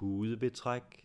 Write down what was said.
hudebetræk